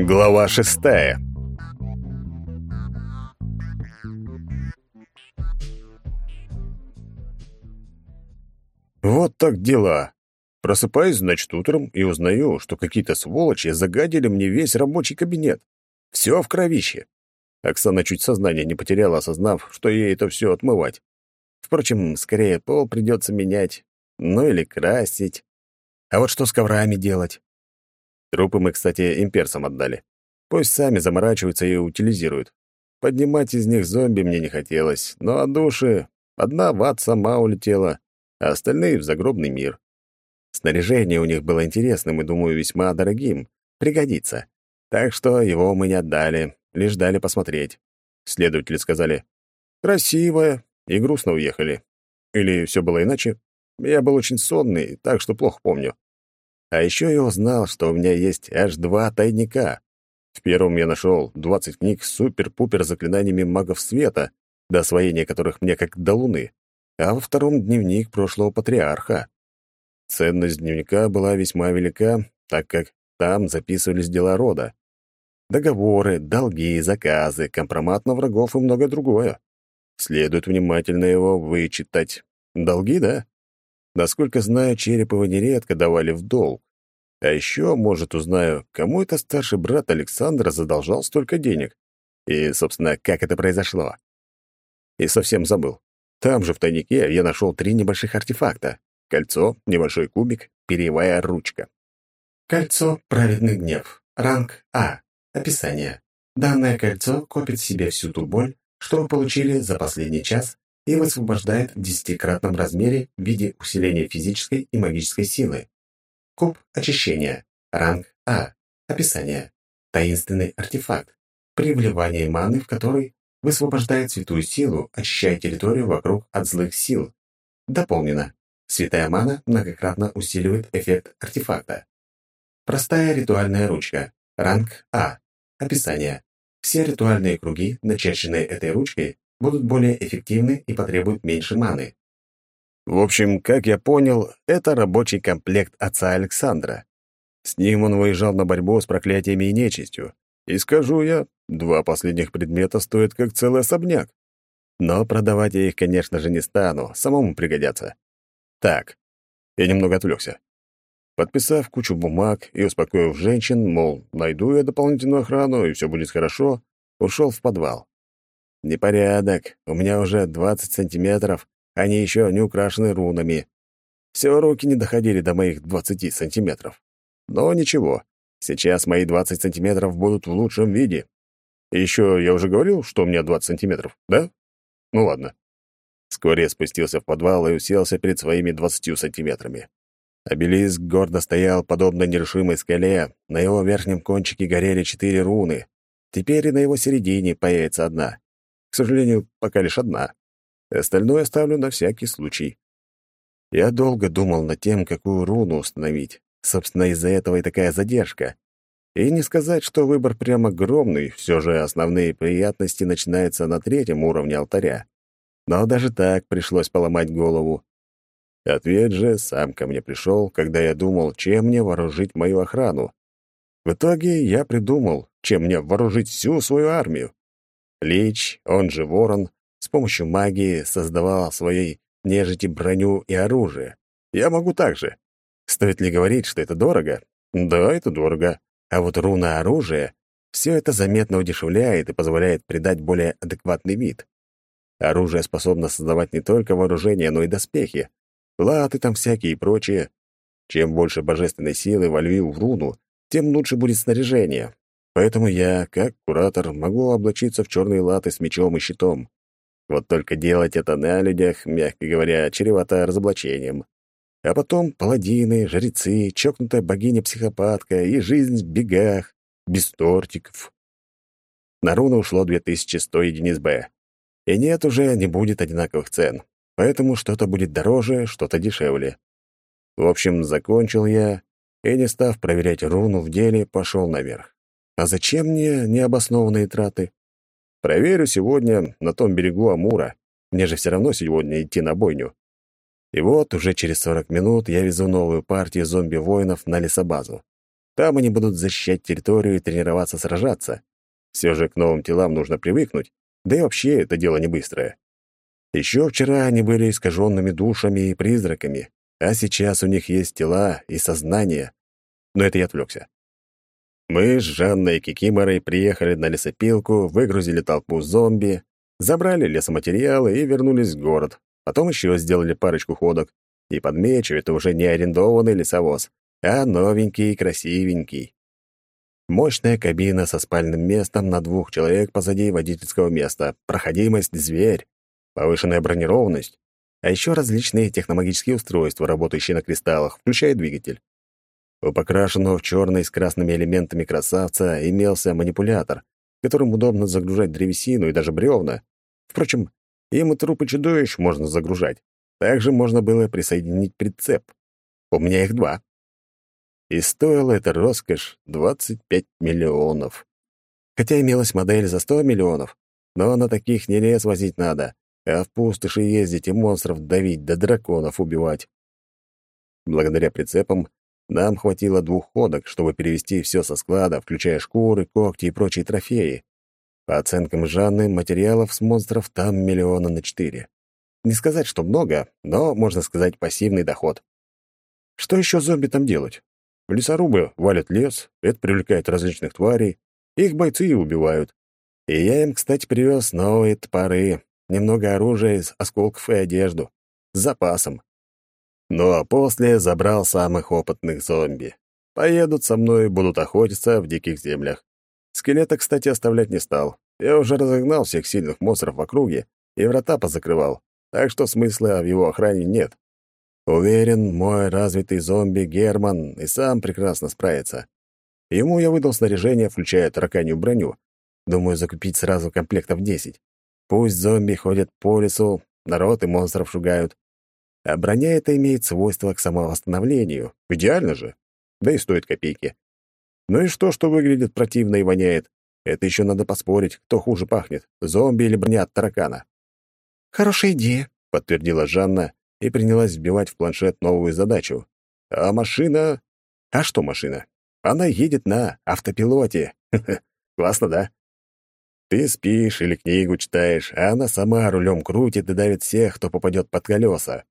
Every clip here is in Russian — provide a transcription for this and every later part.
Глава шестая. Вот так дела. Просыпаюсь, значит, утром и узнаю, что какие-то сволочи загадили мне весь рабочий кабинет. Все в кровище. Оксана чуть сознание не потеряла, осознав, что ей это все отмывать. Впрочем, скорее пол придется менять, ну или красить. А вот что с коврами делать? Трупы мы, кстати, имперцам отдали. Пусть сами заморачиваются и утилизируют. Поднимать из них зомби мне не хотелось, но от души одна в ад сама улетела, а остальные — в загробный мир. Снаряжение у них было интересным и, думаю, весьма дорогим. Пригодится. Так что его мы не отдали, лишь дали посмотреть. Следователи сказали «красивое» и грустно уехали. Или все было иначе? Я был очень сонный, так что плохо помню. А еще я узнал, что у меня есть аж два тайника. В первом я нашел 20 книг с супер-пупер заклинаниями магов света, до освоения которых мне как до луны, а во втором — дневник прошлого патриарха. Ценность дневника была весьма велика, так как там записывались дела рода. Договоры, долги, заказы, компромат на врагов и многое другое. Следует внимательно его вычитать. Долги, да? Насколько знаю, Череповы нередко давали в долг. А еще, может, узнаю, кому это старший брат Александра задолжал столько денег. И, собственно, как это произошло. И совсем забыл. Там же в тайнике я нашел три небольших артефакта. Кольцо, небольшой кубик, перьевая ручка. Кольцо «Праведный гнев». Ранг А. Описание. Данное кольцо копит в себе всю ту боль, что вы получили за последний час и высвобождает в десятикратном размере в виде усиления физической и магической силы. Куб очищения. Ранг А. Описание. Таинственный артефакт. При вливании маны, в который высвобождает святую силу, очищая территорию вокруг от злых сил. Дополнено. Святая мана многократно усиливает эффект артефакта. Простая ритуальная ручка. Ранг А. Описание. Все ритуальные круги, начерченные этой ручкой, будут более эффективны и потребуют меньше маны. В общем, как я понял, это рабочий комплект отца Александра. С ним он выезжал на борьбу с проклятиями и нечистью. И скажу я, два последних предмета стоят как целый особняк. Но продавать я их, конечно же, не стану, самому пригодятся. Так, я немного отвлекся. Подписав кучу бумаг и успокоив женщин, мол, найду я дополнительную охрану, и все будет хорошо, ушел в подвал. Непорядок. У меня уже 20 сантиметров, они еще не украшены рунами. Все руки не доходили до моих 20 сантиметров. Но ничего, сейчас мои 20 сантиметров будут в лучшем виде. Еще я уже говорил, что у меня 20 сантиметров, да? Ну ладно. Вскоре я спустился в подвал и уселся перед своими 20 сантиметрами. Обелиск гордо стоял, подобно нерушимой скале. На его верхнем кончике горели четыре руны. Теперь и на его середине появится одна. К сожалению, пока лишь одна. Остальное оставлю на всякий случай. Я долго думал над тем, какую руну установить. Собственно, из-за этого и такая задержка. И не сказать, что выбор прям огромный, все же основные приятности начинаются на третьем уровне алтаря. Но даже так пришлось поломать голову. Ответ же сам ко мне пришел, когда я думал, чем мне вооружить мою охрану. В итоге я придумал, чем мне вооружить всю свою армию. Лич, он же Ворон, с помощью магии создавал своей нежити броню и оружие. Я могу так же. Стоит ли говорить, что это дорого? Да, это дорого. А вот руна оружия все это заметно удешевляет и позволяет придать более адекватный вид. Оружие способно создавать не только вооружение, но и доспехи. Латы там всякие и прочее. Чем больше божественной силы вольвил в руну, тем лучше будет снаряжение. Поэтому я, как куратор, могу облачиться в черные латы с мечом и щитом. Вот только делать это на людях, мягко говоря, чревато разоблачением. А потом паладины, жрецы, чокнутая богиня-психопатка и жизнь в бегах, без тортиков. На руну ушло 2100 единиц Б. И нет, уже не будет одинаковых цен. Поэтому что-то будет дороже, что-то дешевле. В общем, закончил я, и, не став проверять руну в деле, пошел наверх. А зачем мне необоснованные траты? Проверю сегодня на том берегу Амура. Мне же все равно сегодня идти на бойню. И вот уже через 40 минут я везу новую партию зомби-воинов на лесобазу. Там они будут защищать территорию и тренироваться сражаться. Все же к новым телам нужно привыкнуть, да и вообще это дело не быстрое. Еще вчера они были искаженными душами и призраками, а сейчас у них есть тела и сознание. Но это я отвлекся. Мы с Жанной и Кикиморой приехали на лесопилку, выгрузили толпу зомби, забрали лесоматериалы и вернулись в город. Потом еще сделали парочку ходок. И подмечу, это уже не арендованный лесовоз, а новенький и красивенький. Мощная кабина со спальным местом на двух человек позади водительского места, проходимость — зверь, повышенная бронированность, а еще различные техномагические устройства, работающие на кристаллах, включая двигатель. У покрашенного в черный с красными элементами красавца имелся манипулятор, которым удобно загружать древесину и даже бревна. Впрочем, им и трупы чудовищ можно загружать. Также можно было присоединить прицеп. У меня их два. И стоила эта роскошь 25 миллионов. Хотя имелась модель за 100 миллионов, но на таких не лес возить надо, а в пустоши ездить и монстров давить, да драконов убивать. Благодаря прицепам нам хватило двух ходок, чтобы перевести все со склада, включая шкуры, когти и прочие трофеи. По оценкам Жанны, материалов с монстров там миллиона на четыре. Не сказать, что много, но, можно сказать, пассивный доход. Что еще зомби там делать? Лесорубы валят лес, это привлекает различных тварей, их бойцы и убивают. И я им, кстати, привез новые топоры, немного оружия из осколков и одежду. С запасом. Ну а после забрал самых опытных зомби. Поедут со мной и будут охотиться в диких землях. Скелета, кстати, оставлять не стал. Я уже разогнал всех сильных монстров в округе и врата позакрывал, так что смысла в его охране нет. Уверен, мой развитый зомби Герман и сам прекрасно справится. Ему я выдал снаряжение, включая тараканью броню. Думаю, закупить сразу комплектов 10. Пусть зомби ходят по лесу, народ и монстров шугают. А броня эта имеет свойство к самовосстановлению. Идеально же. Да и стоит копейки. Ну и что, что выглядит противно и воняет? Это еще надо поспорить, кто хуже пахнет, зомби или броня от таракана. «Хорошая идея», — подтвердила Жанна и принялась вбивать в планшет новую задачу. А машина... А что машина? Она едет на автопилоте. Классно, да? Ты спишь или книгу читаешь, а она сама рулем крутит и давит всех, кто попадет под колеса.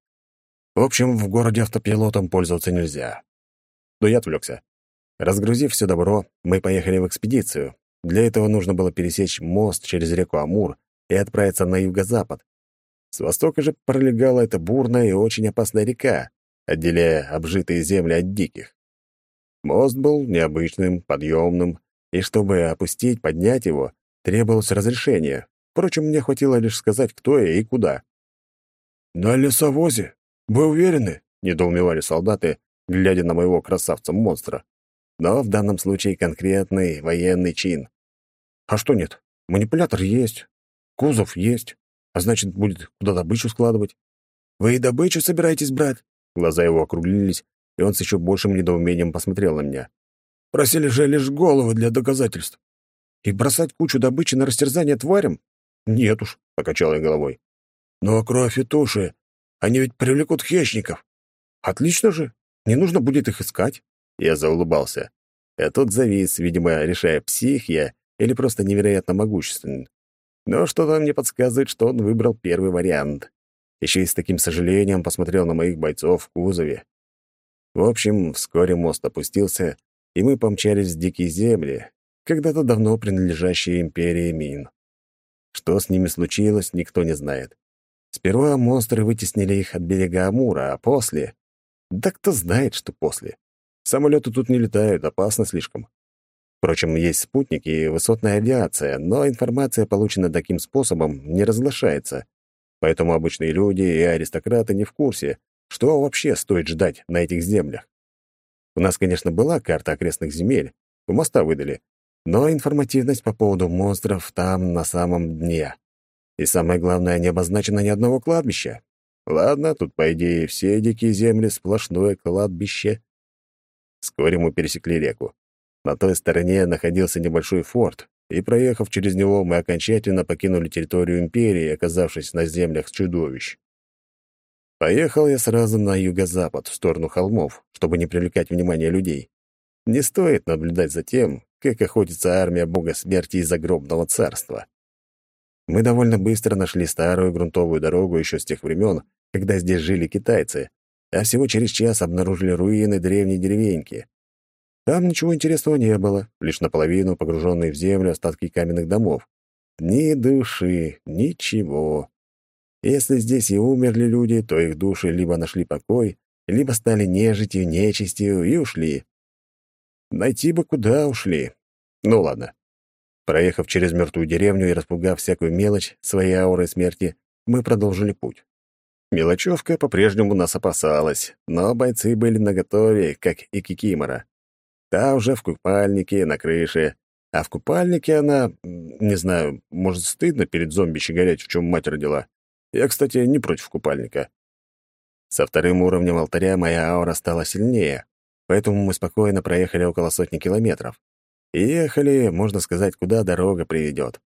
В общем, в городе автопилотом пользоваться нельзя. Но я отвлекся. Разгрузив все добро, мы поехали в экспедицию. Для этого нужно было пересечь мост через реку Амур и отправиться на юго-запад. С востока же пролегала эта бурная и очень опасная река, отделяя обжитые земли от диких. Мост был необычным, подъемным, и чтобы опустить, поднять его, требовалось разрешение. Впрочем, мне хватило лишь сказать, кто я и куда. «На лесовозе? Вы уверены?» — недоумевали солдаты, глядя на моего красавца-монстра. Но в данном случае конкретный военный чин. «А что нет? Манипулятор есть, кузов есть, а значит, будет куда добычу складывать. Вы и добычу собираетесь брать?» Глаза его округлились, и он с еще большим недоумением посмотрел на меня. «Просили же лишь головы для доказательств. И бросать кучу добычи на растерзание тварям? Нет уж», — покачал я головой. «Но кровь и туши, они ведь привлекут хищников. Отлично же, не нужно будет их искать». Я заулыбался. А тот завис, видимо, решая, псих я или просто невероятно могущественен. Но что-то мне подсказывает, что он выбрал первый вариант. Еще и с таким сожалением посмотрел на моих бойцов в кузове. В общем, вскоре мост опустился, и мы помчались в дикие земли, когда-то давно принадлежащие империи Мин. Что с ними случилось, никто не знает. Сперва монстры вытеснили их от берега Амура, а после... Да кто знает, что после. Самолеты тут не летают, опасно слишком. Впрочем, есть спутники и высотная авиация, но информация, полученная таким способом, не разглашается. Поэтому обычные люди и аристократы не в курсе, что вообще стоит ждать на этих землях. У нас, конечно, была карта окрестных земель, у моста выдали, но информативность по поводу монстров там на самом дне. И самое главное, не обозначено ни одного кладбища. Ладно, тут, по идее, все дикие земли — сплошное кладбище. Вскоре мы пересекли реку. На той стороне находился небольшой форт, и, проехав через него, мы окончательно покинули территорию империи, оказавшись на землях чудовищ. Поехал я сразу на юго-запад, в сторону холмов, чтобы не привлекать внимание людей. Не стоит наблюдать за тем, как охотится армия бога смерти из загробного царства. Мы довольно быстро нашли старую грунтовую дорогу еще с тех времен, когда здесь жили китайцы, а всего через час обнаружили руины древней деревеньки. Там ничего интересного не было, лишь наполовину погруженные в землю остатки каменных домов. Ни души, ничего. Если здесь и умерли люди, то их души либо нашли покой, либо стали нежитью, нечистью и ушли. Найти бы куда ушли. Ну ладно. Проехав через мертвую деревню и распугав всякую мелочь своей аурой смерти, мы продолжили путь. Мелочевка по-прежнему нас опасалась, но бойцы были наготове, как и Кикимора. Та уже в купальнике, на крыше. А в купальнике она, не знаю, может, стыдно перед зомби щеголять, в чем мать родила. Я, кстати, не против купальника. Со вторым уровнем алтаря моя аура стала сильнее, поэтому мы спокойно проехали около сотни километров. И ехали, можно сказать, куда дорога приведет.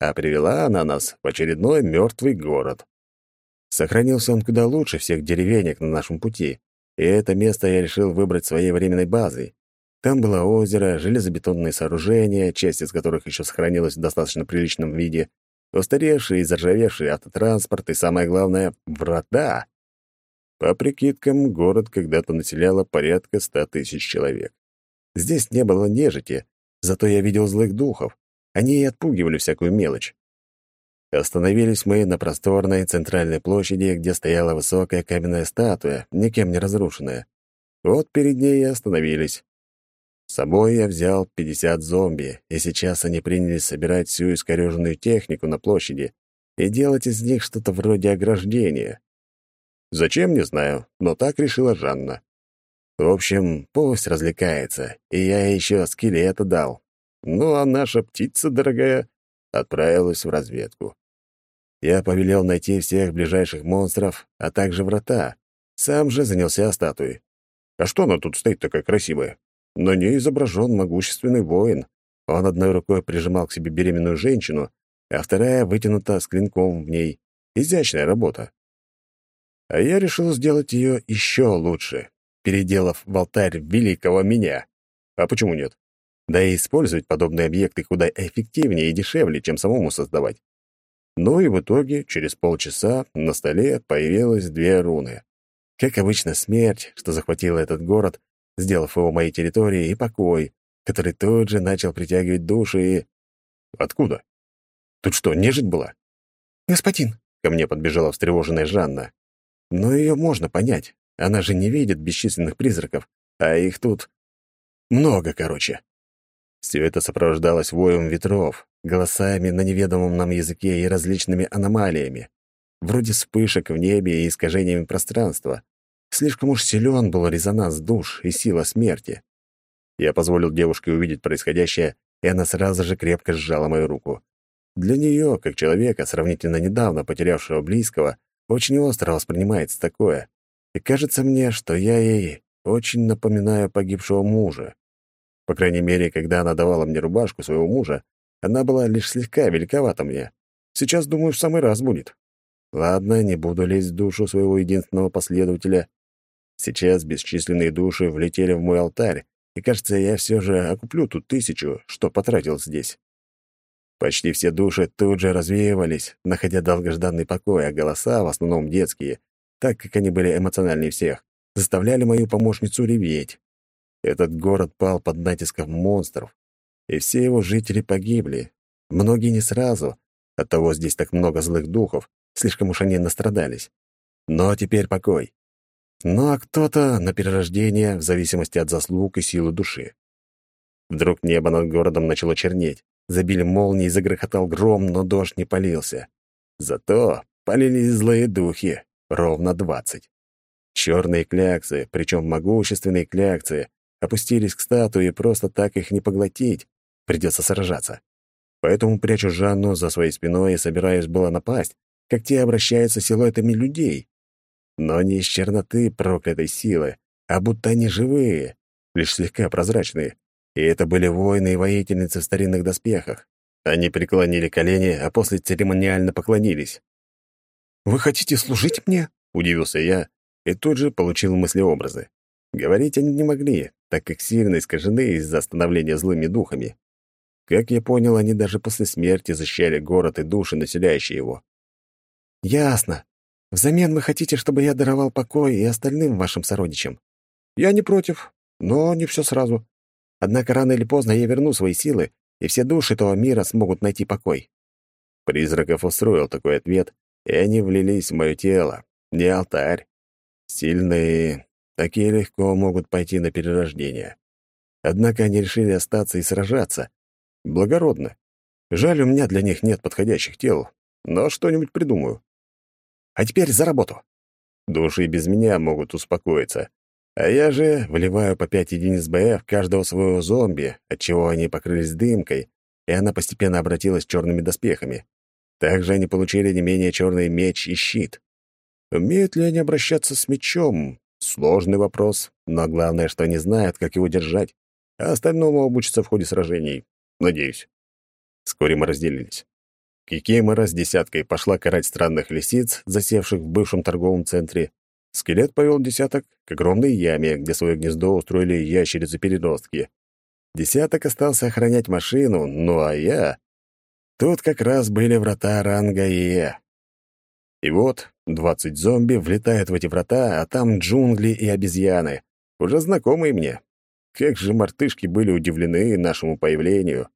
А привела она нас в очередной мертвый город. Сохранился он куда лучше всех деревенек на нашем пути, и это место я решил выбрать своей временной базой. Там было озеро, железобетонные сооружения, часть из которых еще сохранилась в достаточно приличном виде, устаревший и заржавевший автотранспорт и, самое главное, врата. По прикидкам, город когда-то населяло порядка ста тысяч человек. Здесь не было нежити, зато я видел злых духов. Они и отпугивали всякую мелочь. Остановились мы на просторной центральной площади, где стояла высокая каменная статуя, никем не разрушенная. Вот перед ней и остановились. С собой я взял 50 зомби, и сейчас они принялись собирать всю искорёженную технику на площади и делать из них что-то вроде ограждения. Зачем, не знаю, но так решила Жанна. В общем, пусть развлекается, и я еще скелета дал. Ну, а наша птица дорогая отправилась в разведку. Я повелел найти всех ближайших монстров, а также врата. Сам же занялся статуей. А что она тут стоит такая красивая? На ней изображен могущественный воин. Он одной рукой прижимал к себе беременную женщину, а вторая вытянута с клинком в ней. Изящная работа. А я решил сделать ее еще лучше, переделав в алтарь великого меня. А почему нет? Да и использовать подобные объекты куда эффективнее и дешевле, чем самому создавать. Ну и в итоге, через полчаса, на столе появилось две руны. Как обычно, смерть, что захватила этот город, сделав его моей территорией, и покой, который тут же начал притягивать души и... Откуда? Тут что, нежить была? «Господин!» — ко мне подбежала встревоженная Жанна. Но ее можно понять. Она же не видит бесчисленных призраков, а их тут много, короче. Все это сопровождалось воем ветров, голосами на неведомом нам языке и различными аномалиями, вроде вспышек в небе и искажениями пространства. Слишком уж силен был резонанс душ и сила смерти. Я позволил девушке увидеть происходящее, и она сразу же крепко сжала мою руку. Для нее, как человека, сравнительно недавно потерявшего близкого, очень остро воспринимается такое. И кажется мне, что я ей очень напоминаю погибшего мужа. По крайней мере, когда она давала мне рубашку своего мужа, она была лишь слегка великовата мне. Сейчас, думаю, в самый раз будет. Ладно, не буду лезть в душу своего единственного последователя. Сейчас бесчисленные души влетели в мой алтарь, и, кажется, я все же окуплю тут тысячу, что потратил здесь. Почти все души тут же развеивались, находя долгожданный покой, а голоса, в основном детские, так как они были эмоциональнее всех, заставляли мою помощницу реветь. Этот город пал под натиском монстров, и все его жители погибли. Многие не сразу, оттого здесь так много злых духов, слишком уж они настрадались. Но теперь покой. Ну а кто-то на перерождение в зависимости от заслуг и силы души. Вдруг небо над городом начало чернеть. Забили молнии, загрохотал гром, но дождь не полился. Зато полились злые духи, ровно двадцать. Черные кляксы, причем могущественные кляксы, опустились к статуе, просто так их не поглотить. Придется сражаться. Поэтому прячу Жанну за своей спиной и собираюсь было напасть, как те обращаются силуэтами людей. Но не из черноты проклятой силы, а будто они живые, лишь слегка прозрачные. И это были воины и воительницы в старинных доспехах. Они преклонили колени, а после церемониально поклонились. «Вы хотите служить мне?» — удивился я и тут же получил мыслеобразы. Говорить они не могли, так как сильно искажены из-за становления злыми духами. Как я понял, они даже после смерти защищали город и души, населяющие его. «Ясно. Взамен вы хотите, чтобы я даровал покой и остальным вашим сородичам?» «Я не против, но не все сразу. Однако рано или поздно я верну свои силы, и все души этого мира смогут найти покой». Призраков устроил такой ответ, и они влились в мое тело. Не алтарь. Сильные, такие легко могут пойти на перерождение. Однако они решили остаться и сражаться, Благородно. Жаль, у меня для них нет подходящих тел, но что-нибудь придумаю. А теперь за работу. Души без меня могут успокоиться. А я же вливаю по пять единиц БФ каждого своего зомби, отчего они покрылись дымкой, и она постепенно обратилась черными доспехами. Также они получили не менее черный меч и щит. Умеют ли они обращаться с мечом? Сложный вопрос, но главное, что они знают, как его держать, а остальному обучатся в ходе сражений. Надеюсь. Вскоре мы разделились. Кикимора с десяткой пошла карать странных лисиц, засевших в бывшем торговом центре. Скелет повел десяток к огромной яме, где свое гнездо устроили ящерицы-переростки. Десяток остался охранять машину, ну а я... Тут как раз были врата ранга Е. И вот двадцать зомби влетают в эти врата, а там джунгли и обезьяны, уже знакомые мне. Как же мартышки были удивлены нашему появлению.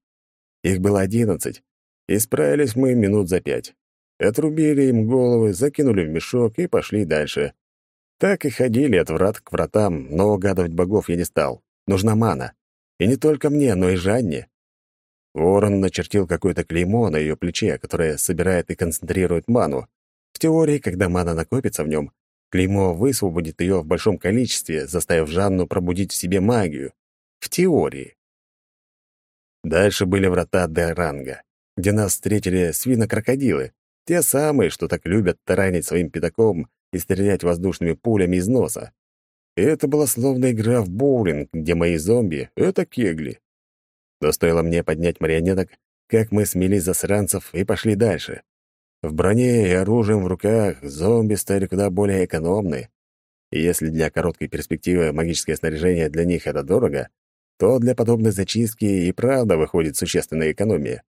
Их было одиннадцать, и справились мы минут за пять. Отрубили им головы, закинули в мешок и пошли дальше. Так и ходили от врат к вратам, но угадывать богов я не стал. Нужна мана. И не только мне, но и Жанне. Ворон начертил какое-то клеймо на ее плече, которое собирает и концентрирует ману. В теории, когда мана накопится в нем, Клеймо высвободит ее в большом количестве, заставив Жанну пробудить в себе магию. В теории. Дальше были врата Деранга, где нас встретили свинокрокодилы, те самые, что так любят таранить своим пятаком и стрелять воздушными пулями из носа. И это была словно игра в боулинг, где мои зомби — это кегли. Но стоило мне поднять марионеток, как мы смели засранцев и пошли дальше. В броне и оружием в руках зомби стали куда более экономны. И если для короткой перспективы магическое снаряжение для них это дорого, то для подобной зачистки и правда выходит существенная экономия.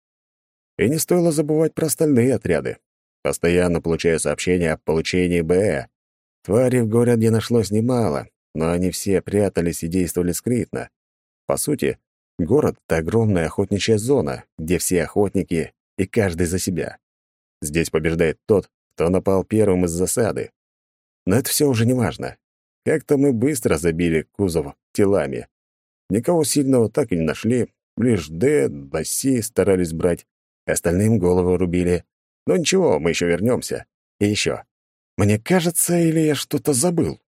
И не стоило забывать про остальные отряды. Постоянно получаю сообщения о получении БЭ. Тварей в городе нашлось немало, но они все прятались и действовали скрытно. По сути, город — это огромная охотничья зона, где все охотники и каждый за себя. Здесь побеждает тот, кто напал первым из засады. Но это все уже не важно. Как-то мы быстро забили кузов телами. Никого сильного так и не нашли. Лишь Д, Басси старались брать. Остальным головы рубили. Но ничего, мы еще вернемся. И еще. Мне кажется, или я что-то забыл?